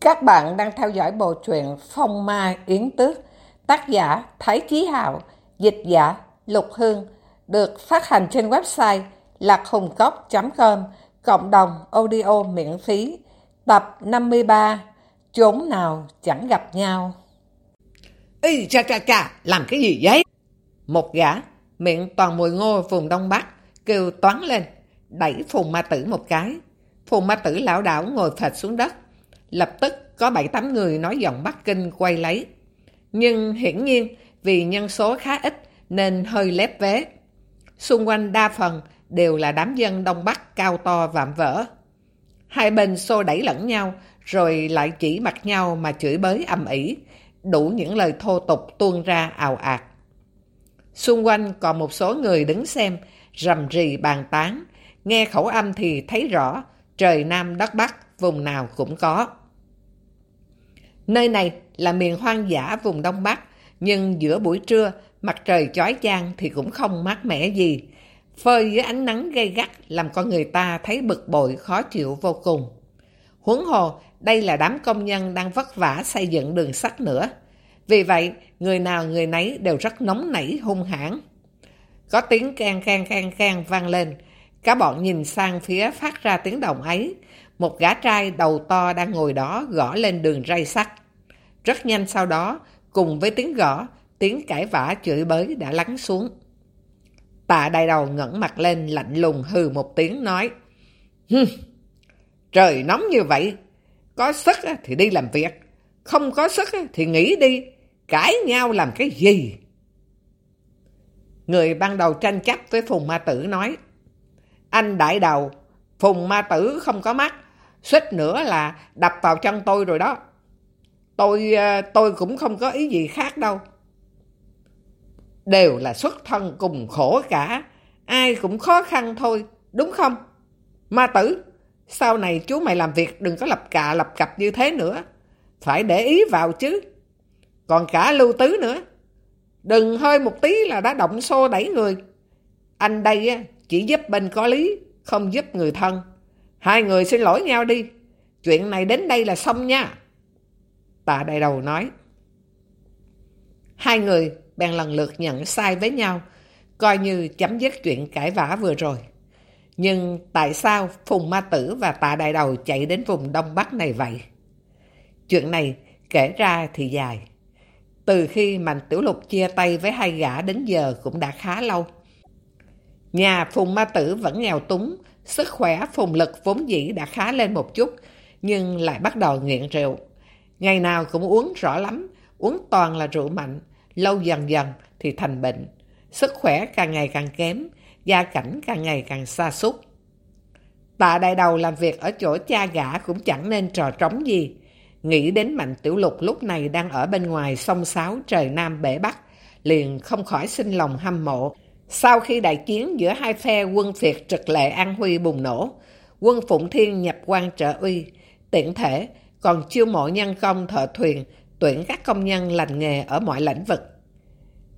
Các bạn đang theo dõi bộ truyện Phong Ma Yến Tước, tác giả Thái Chí Hạo, dịch giả Lục Hương, được phát hành trên website lạchungcóc.com, cộng đồng audio miễn phí, tập 53, Chốn nào chẳng gặp nhau. Ê, cha cha cha, làm cái gì vậy? Một gã, miệng toàn mùi ngô vùng Đông Bắc, kêu toán lên, đẩy phùng ma tử một cái. Phùng ma tử lão đảo ngồi phệt xuống đất. Lập tức có bảy tám người nói giọng Bắc Kinh quay lấy. Nhưng hiển nhiên vì nhân số khá ít nên hơi lép vế. Xung quanh đa phần đều là đám dân Đông Bắc cao to vạm vỡ. Hai bên xô đẩy lẫn nhau rồi lại chỉ mặt nhau mà chửi bới âm ỉ đủ những lời thô tục tuôn ra ào ạt. Xung quanh còn một số người đứng xem, rầm rì bàn tán, nghe khẩu âm thì thấy rõ, trời Nam đất Bắc, vùng nào cũng có. Nơi này là miền hoang dã vùng Đông Bắc, nhưng giữa buổi trưa, mặt trời chói chang thì cũng không mát mẻ gì. Phơi dưới ánh nắng gay gắt làm con người ta thấy bực bội khó chịu vô cùng. Huống hồ, đây là đám công nhân đang vất vả xây dựng đường sắt nữa. Vì vậy, người nào người nấy đều rất nóng nảy hung hãn. Có tiếng can can can can vang lên. Cả bọn nhìn sang phía phát ra tiếng động ấy. Một gã trai đầu to đang ngồi đó gõ lên đường ray sắt. Rất nhanh sau đó, cùng với tiếng gõ, tiếng cãi vã chửi bới đã lắng xuống. Tạ đại đầu ngẩng mặt lên lạnh lùng hừ một tiếng nói Hừm, trời nóng như vậy, có sức thì đi làm việc, không có sức thì nghỉ đi, cãi nhau làm cái gì? Người ban đầu tranh chấp với Phùng Ma Tử nói Anh đại đầu, Phùng Ma Tử không có mắt, suýt nữa là đập vào chân tôi rồi đó. Tôi ờ, tôi cũng không có ý gì khác đâu. Đều là xuất thân cùng khổ cả, ai cũng khó khăn thôi, đúng không? Ma tử, sau này chú mày làm việc đừng có lập cà lập cặp như thế nữa. Phải để ý vào chứ. Còn cả lưu tứ nữa. Đừng hơi một tí là đã động xô đẩy người. Anh đây chỉ giúp bên có lý, không giúp người thân. Hai người xin lỗi nhau đi. Chuyện này đến đây là xong nha. Tạ đại đầu nói. Hai người bèn lần lượt nhận sai với nhau, coi như chấm dứt chuyện cãi vã vừa rồi. Nhưng tại sao Phùng Ma Tử và Tạ Đại Đầu chạy đến vùng Đông Bắc này vậy? Chuyện này kể ra thì dài. Từ khi Mạnh Tiểu Lục chia tay với hai gã đến giờ cũng đã khá lâu. Nhà Phùng Ma Tử vẫn nghèo túng, sức khỏe Phùng Lực vốn dĩ đã khá lên một chút, nhưng lại bắt đầu nghiện rượu. Ngày nào cũng uống rõ lắm, uống toàn là rượu mạnh, lâu dần dần thì thành bệnh. Sức khỏe càng ngày càng kém, gia cảnh càng ngày càng xa xúc. Tạ đại đầu làm việc ở chỗ cha gã cũng chẳng nên trò trống gì. Nghĩ đến Mạnh Tiểu Lục lúc này đang ở bên ngoài sông Sáo trời Nam bể Bắc, liền không khỏi sinh lòng hâm mộ. Sau khi đại chiến giữa hai phe quân Việt trực lệ An Huy bùng nổ, quân Phụng Thiên nhập quan trợ uy, tiện thể còn chiêu mộ nhân công thợ thuyền, tuyển các công nhân lành nghề ở mọi lĩnh vực.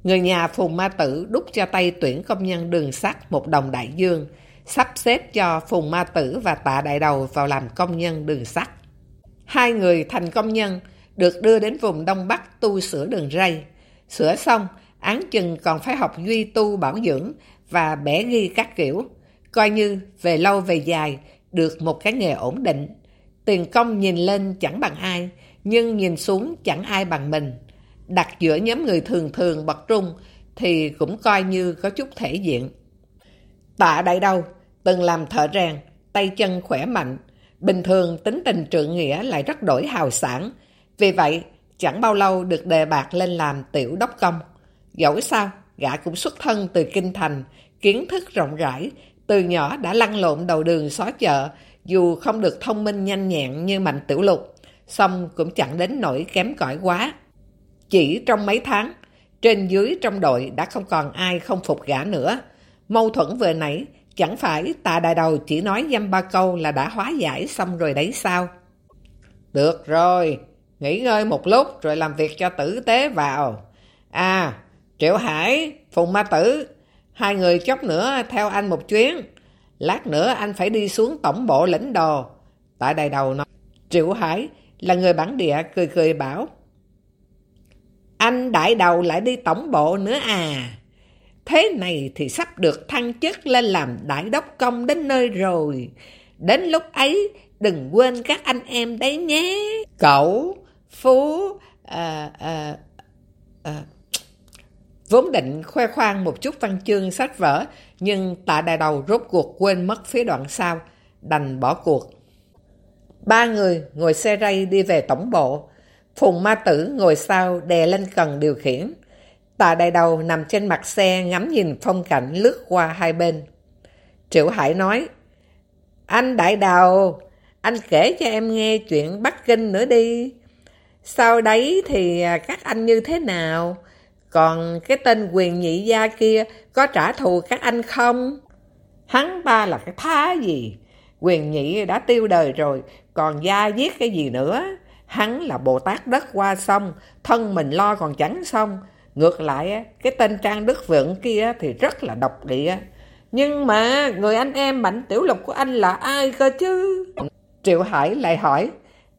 Người nhà Phùng Ma Tử đúc cho tay tuyển công nhân đường sắt một đồng đại dương, sắp xếp cho Phùng Ma Tử và Tạ Đại Đầu vào làm công nhân đường sắt. Hai người thành công nhân được đưa đến vùng Đông Bắc tu sửa đường ray. Sửa xong, án chừng còn phải học duy tu bảo dưỡng và bẻ ghi các kiểu, coi như về lâu về dài được một cái nghề ổn định. Tiền công nhìn lên chẳng bằng ai, nhưng nhìn xuống chẳng ai bằng mình. Đặt giữa nhóm người thường thường bậc trung thì cũng coi như có chút thể diện. Tạ đại đâu, từng làm thợ rèn, tay chân khỏe mạnh, bình thường tính tình trượng nghĩa lại rất đổi hào sản. Vì vậy, chẳng bao lâu được đề bạc lên làm tiểu đốc công. Dẫu sao, gã cũng xuất thân từ kinh thành, kiến thức rộng rãi, từ nhỏ đã lăn lộn đầu đường xó chợ, dù không được thông minh nhanh nhẹn như Mạnh Tiểu Lục, song cũng chẳng đến nỗi kém cỏi quá. Chỉ trong mấy tháng, trên dưới trong đội đã không còn ai không phục gã nữa. Mâu thuẫn vừa nãy, chẳng phải tà đại đầu chỉ nói dăm ba câu là đã hóa giải xong rồi đấy sao? Được rồi, nghỉ ngơi một lúc rồi làm việc cho tử tế vào. À, Triệu Hải, Phùng Ma Tử, hai người chốc nữa theo anh một chuyến. Lát nữa anh phải đi xuống tổng bộ lĩnh đồ. Tại đại đầu nói, Triệu Hải là người bản địa cười cười bảo. Anh đại đầu lại đi tổng bộ nữa à. Thế này thì sắp được thăng chức lên làm đại đốc công đến nơi rồi. Đến lúc ấy đừng quên các anh em đấy nhé. Cậu, Phú, à, à, à, vốn định khoe khoang một chút văn chương sách vở, nhưng tạ đại đầu rốt cuộc quên mất phía đoạn sau, đành bỏ cuộc. Ba người ngồi xe ray đi về tổng bộ, Phùng Ma Tử ngồi sau đè lên cần điều khiển. Tạ đại đầu nằm trên mặt xe ngắm nhìn phong cảnh lướt qua hai bên. Triệu Hải nói, Anh đại đầu, anh kể cho em nghe chuyện Bắc Kinh nữa đi. Sau đấy thì à, các anh như thế nào? Còn cái tên quyền nhị gia kia có trả thù các anh không? Hắn ta là cái thá gì? Quyền nhị đã tiêu đời rồi, còn gia giết cái gì nữa? Hắn là Bồ Tát đất qua sông, thân mình lo còn chẳng xong. Ngược lại, cái tên Trang Đức Vượng kia thì rất là độc địa. Nhưng mà người anh em Mạnh Tiểu Lục của anh là ai cơ chứ? Triệu Hải lại hỏi,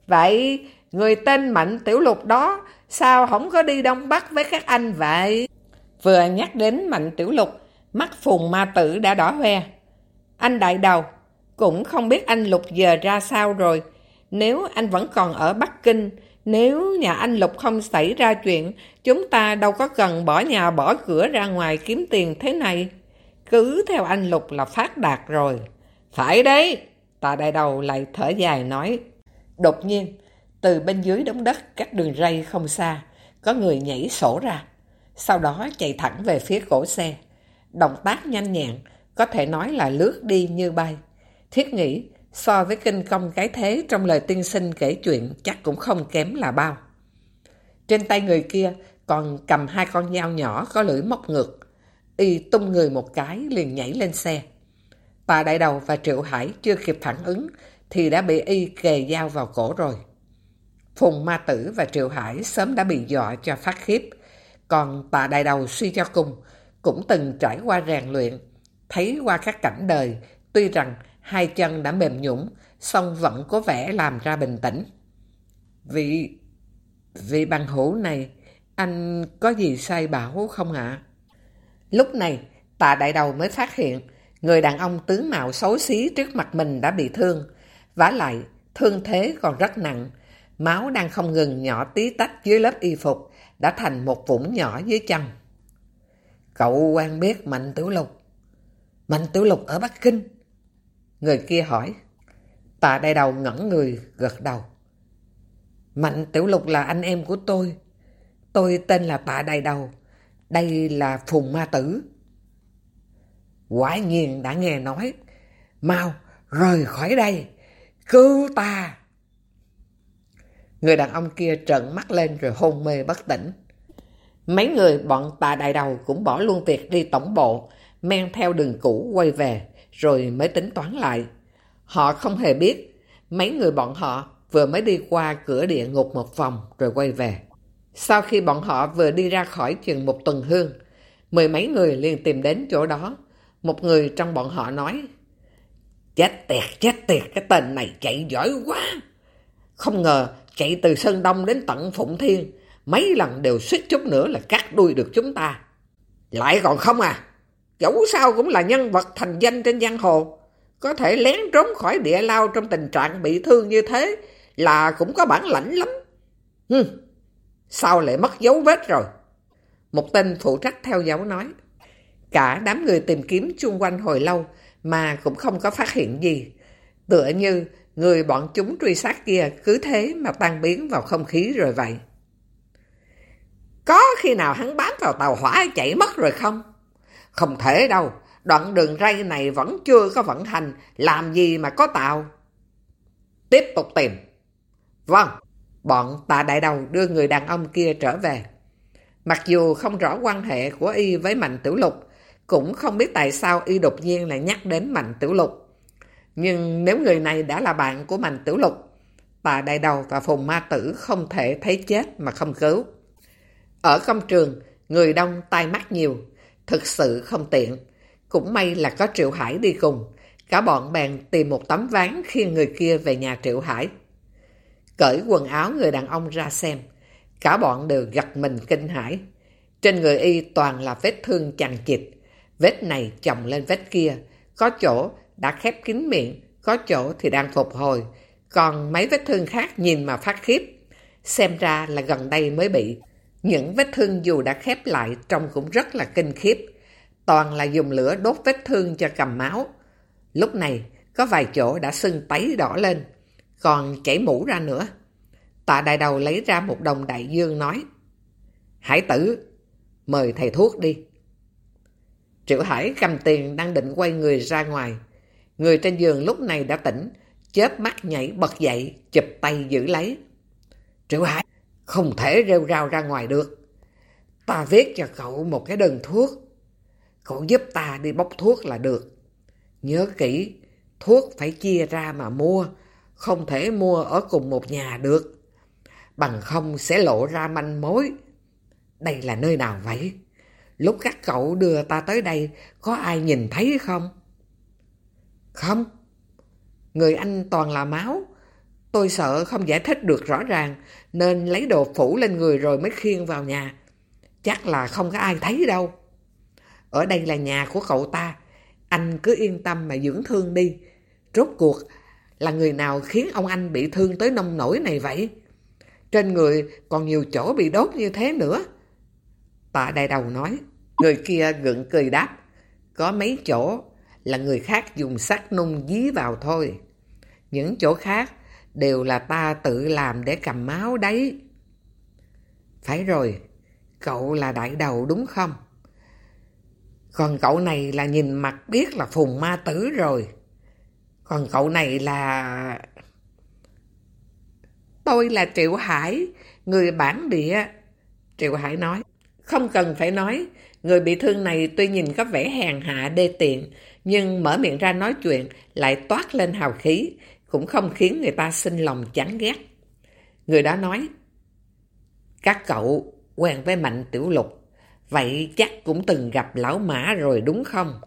vậy người tên Mạnh Tiểu Lục đó sao không có đi Đông Bắc với các anh vậy? Vừa nhắc đến Mạnh Tiểu Lục, mắt phùng ma tử đã đỏ hoe. Anh đại đầu, cũng không biết anh Lục giờ ra sao rồi. Nếu anh vẫn còn ở Bắc Kinh, nếu nhà anh Lục không xảy ra chuyện, chúng ta đâu có cần bỏ nhà bỏ cửa ra ngoài kiếm tiền thế này. Cứ theo anh Lục là phát đạt rồi. Phải đấy, tà đại đầu lại thở dài nói. Đột nhiên, từ bên dưới đống đất cách đường ray không xa, có người nhảy sổ ra. Sau đó chạy thẳng về phía cổ xe. Động tác nhanh nhẹn, có thể nói là lướt đi như bay. Thiết nghĩ so với kinh công cái thế trong lời tiên sinh kể chuyện chắc cũng không kém là bao. Trên tay người kia còn cầm hai con dao nhỏ có lưỡi móc ngược. Y tung người một cái liền nhảy lên xe. Bà Đại Đầu và Triệu Hải chưa kịp phản ứng thì đã bị Y kề dao vào cổ rồi. Phùng Ma Tử và Triệu Hải sớm đã bị dọa cho phát khiếp. Còn tạ Đại Đầu suy cho cùng cũng từng trải qua rèn luyện. Thấy qua các cảnh đời tuy rằng hai chân đã mềm nhũng, song vẫn có vẻ làm ra bình tĩnh. Vị, vị bằng hữu này, anh có gì sai bảo không ạ? Lúc này, tạ đại đầu mới phát hiện, người đàn ông tướng mạo xấu xí trước mặt mình đã bị thương. vả lại, thương thế còn rất nặng. Máu đang không ngừng nhỏ tí tách dưới lớp y phục, đã thành một vũng nhỏ dưới chân. Cậu quen biết Mạnh Tiểu Lục. Mạnh Tiểu Lục ở Bắc Kinh. Người kia hỏi. Tạ đại đầu ngẩn người, gật đầu. Mạnh Tiểu Lục là anh em của tôi. Tôi tên là Tạ Đại Đầu. Đây là Phùng Ma Tử. Quả nhiên đã nghe nói. Mau, rời khỏi đây. Cứu ta. Người đàn ông kia trợn mắt lên rồi hôn mê bất tỉnh. Mấy người bọn tà Đại Đầu cũng bỏ luôn việc đi tổng bộ, men theo đường cũ quay về rồi mới tính toán lại. Họ không hề biết, mấy người bọn họ vừa mới đi qua cửa địa ngục một vòng rồi quay về. Sau khi bọn họ vừa đi ra khỏi chừng một tuần hương, mười mấy người liền tìm đến chỗ đó. Một người trong bọn họ nói, Chết tiệt, chết tiệt, cái tên này chạy giỏi quá. Không ngờ chạy từ Sơn Đông đến tận Phụng Thiên, mấy lần đều suýt chút nữa là cắt đuôi được chúng ta. Lại còn không à? Dẫu sao cũng là nhân vật thành danh trên giang hồ. Có thể lén trốn khỏi địa lao trong tình trạng bị thương như thế là cũng có bản lãnh lắm. Hừ, sao lại mất dấu vết rồi? Một tên phụ trách theo dấu nói. Cả đám người tìm kiếm chung quanh hồi lâu mà cũng không có phát hiện gì. Tựa như người bọn chúng truy sát kia cứ thế mà tan biến vào không khí rồi vậy. Có khi nào hắn bám vào tàu hỏa chạy mất rồi không? Không thể đâu, đoạn đường ray này vẫn chưa có vận hành, làm gì mà có tàu? Tiếp tục tìm. Vâng, bọn tạ đại đầu đưa người đàn ông kia trở về. Mặc dù không rõ quan hệ của y với Mạnh Tiểu Lục, cũng không biết tại sao y đột nhiên lại nhắc đến Mạnh Tiểu Lục. Nhưng nếu người này đã là bạn của Mạnh Tiểu Lục, Tà đại đầu và phùng ma tử không thể thấy chết mà không cứu. Ở công trường, người đông tai mắt nhiều, Thực sự không tiện. Cũng may là có Triệu Hải đi cùng. Cả bọn bèn tìm một tấm ván khiêng người kia về nhà Triệu Hải. Cởi quần áo người đàn ông ra xem. Cả bọn đều gật mình kinh hãi. Trên người y toàn là vết thương chằng chịt. Vết này chồng lên vết kia. Có chỗ đã khép kín miệng, có chỗ thì đang phục hồi. Còn mấy vết thương khác nhìn mà phát khiếp. Xem ra là gần đây mới bị. Những vết thương dù đã khép lại trông cũng rất là kinh khiếp. Toàn là dùng lửa đốt vết thương cho cầm máu. Lúc này, có vài chỗ đã sưng tấy đỏ lên, còn chảy mũ ra nữa. Tạ đại đầu lấy ra một đồng đại dương nói, Hải tử, mời thầy thuốc đi. Triệu Hải cầm tiền đang định quay người ra ngoài. Người trên giường lúc này đã tỉnh, chớp mắt nhảy bật dậy, chụp tay giữ lấy. Triệu Hải, không thể rêu rao ra ngoài được. Ta viết cho cậu một cái đơn thuốc. Cậu giúp ta đi bốc thuốc là được. Nhớ kỹ, thuốc phải chia ra mà mua, không thể mua ở cùng một nhà được. Bằng không sẽ lộ ra manh mối. Đây là nơi nào vậy? Lúc các cậu đưa ta tới đây, có ai nhìn thấy không? Không. Người anh toàn là máu. Tôi sợ không giải thích được rõ ràng, nên lấy đồ phủ lên người rồi mới khiêng vào nhà. Chắc là không có ai thấy đâu. Ở đây là nhà của cậu ta. Anh cứ yên tâm mà dưỡng thương đi. Rốt cuộc là người nào khiến ông anh bị thương tới nông nổi này vậy? Trên người còn nhiều chỗ bị đốt như thế nữa. Tạ đại đầu nói. Người kia gượng cười đáp. Có mấy chỗ là người khác dùng sắt nung dí vào thôi. Những chỗ khác đều là ta tự làm để cầm máu đấy. Phải rồi, cậu là đại đầu đúng không? Còn cậu này là nhìn mặt biết là phùng ma tử rồi. Còn cậu này là... Tôi là Triệu Hải, người bản địa. Triệu Hải nói. Không cần phải nói, người bị thương này tuy nhìn có vẻ hèn hạ đê tiện, nhưng mở miệng ra nói chuyện lại toát lên hào khí, cũng không khiến người ta sinh lòng chán ghét. Người đó nói, các cậu quen với Mạnh Tiểu Lục, vậy chắc cũng từng gặp lão mã rồi đúng không?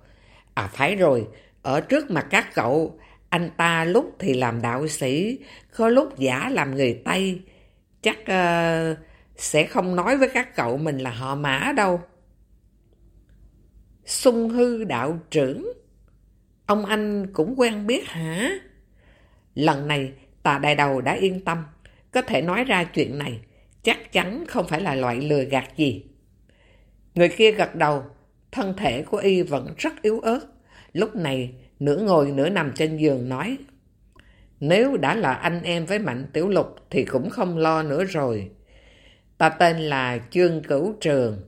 À phải rồi, ở trước mặt các cậu, anh ta lúc thì làm đạo sĩ, có lúc giả làm người Tây. Chắc uh, sẽ không nói với các cậu mình là họ mã đâu. Sung hư đạo trưởng. Ông anh cũng quen biết hả? Lần này, tà đại đầu đã yên tâm. Có thể nói ra chuyện này. Chắc chắn không phải là loại lừa gạt gì. Người kia gật đầu. Thân thể của y vẫn rất yếu ớt. Lúc này, nửa ngồi nửa nằm trên giường nói, Nếu đã là anh em với Mạnh Tiểu Lục thì cũng không lo nữa rồi. Ta tên là Chương Cửu Trường.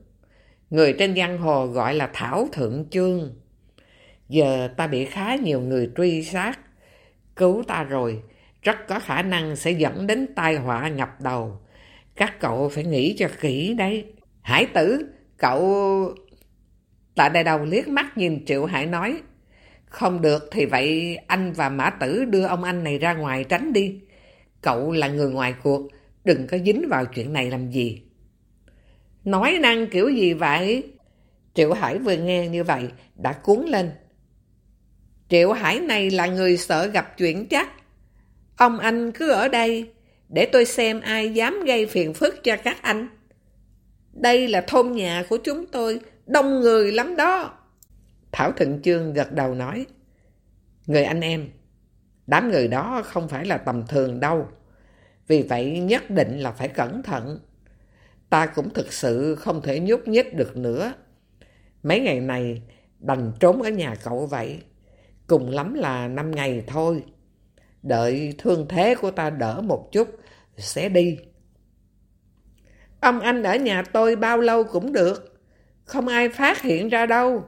Người trên giang hồ gọi là Thảo Thượng Chương. Giờ ta bị khá nhiều người truy sát. Cứu ta rồi, rất có khả năng sẽ dẫn đến tai họa ngập đầu. Các cậu phải nghĩ cho kỹ đấy. Hải tử, cậu... Tạ đại đầu liếc mắt nhìn Triệu Hải nói. Không được thì vậy anh và Mã Tử đưa ông anh này ra ngoài tránh đi. Cậu là người ngoài cuộc, đừng có dính vào chuyện này làm gì. Nói năng kiểu gì vậy? Triệu Hải vừa nghe như vậy, đã cuốn lên. Triệu Hải này là người sợ gặp chuyện chắc. Ông anh cứ ở đây, để tôi xem ai dám gây phiền phức cho các anh. Đây là thôn nhà của chúng tôi, đông người lắm đó. Thảo Thịnh trương gật đầu nói, Người anh em, đám người đó không phải là tầm thường đâu. Vì vậy nhất định là phải cẩn thận. Ta cũng thực sự không thể nhúc nhích được nữa. Mấy ngày này đành trốn ở nhà cậu vậy. Cùng lắm là năm ngày thôi. Đợi thương thế của ta đỡ một chút, sẽ đi. Ông anh ở nhà tôi bao lâu cũng được. Không ai phát hiện ra đâu.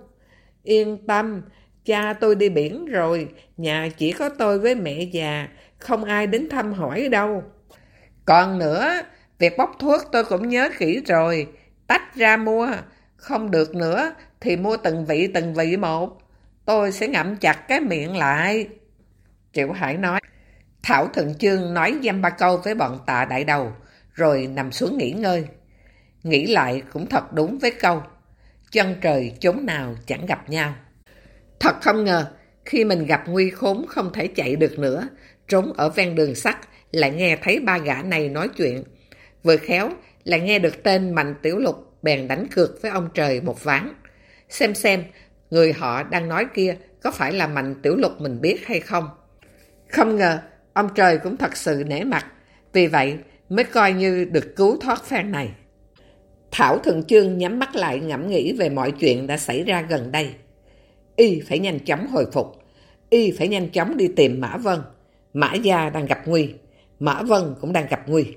Yên tâm, cha tôi đi biển rồi, nhà chỉ có tôi với mẹ già, không ai đến thăm hỏi đâu. Còn nữa, việc bóc thuốc tôi cũng nhớ kỹ rồi, tách ra mua, không được nữa thì mua từng vị từng vị một. Tôi sẽ ngậm chặt cái miệng lại. Triệu Hải nói, Thảo Thượng Chương nói dăm ba câu với bọn tạ đại đầu, rồi nằm xuống nghỉ ngơi. Nghĩ lại cũng thật đúng với câu, chân trời chốn nào chẳng gặp nhau. Thật không ngờ, khi mình gặp nguy khốn không thể chạy được nữa, trốn ở ven đường sắt lại nghe thấy ba gã này nói chuyện. Vừa khéo, lại nghe được tên Mạnh Tiểu Lục bèn đánh cược với ông trời một ván. Xem xem, người họ đang nói kia có phải là Mạnh Tiểu Lục mình biết hay không? Không ngờ, ông trời cũng thật sự nể mặt, vì vậy mới coi như được cứu thoát phen này. Thảo Thượng Chương nhắm mắt lại ngẫm nghĩ về mọi chuyện đã xảy ra gần đây. Y phải nhanh chóng hồi phục. Y phải nhanh chóng đi tìm Mã Vân. Mã Gia đang gặp nguy. Mã Vân cũng đang gặp nguy.